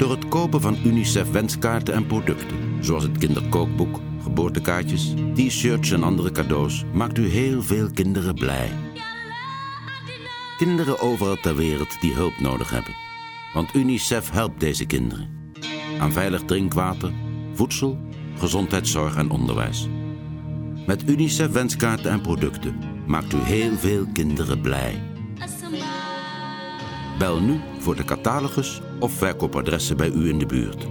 Door het kopen van UNICEF wenskaarten en producten, zoals het kinderkookboek, geboortekaartjes, t-shirts en andere cadeaus, maakt u heel veel kinderen blij. Kinderen overal ter wereld die hulp nodig hebben. Want UNICEF helpt deze kinderen. Aan veilig drinkwater, voedsel, gezondheidszorg en onderwijs. Met UNICEF wenskaarten en producten maakt u heel veel kinderen blij. Bel nu voor de catalogus of verkoopadressen bij u in de buurt.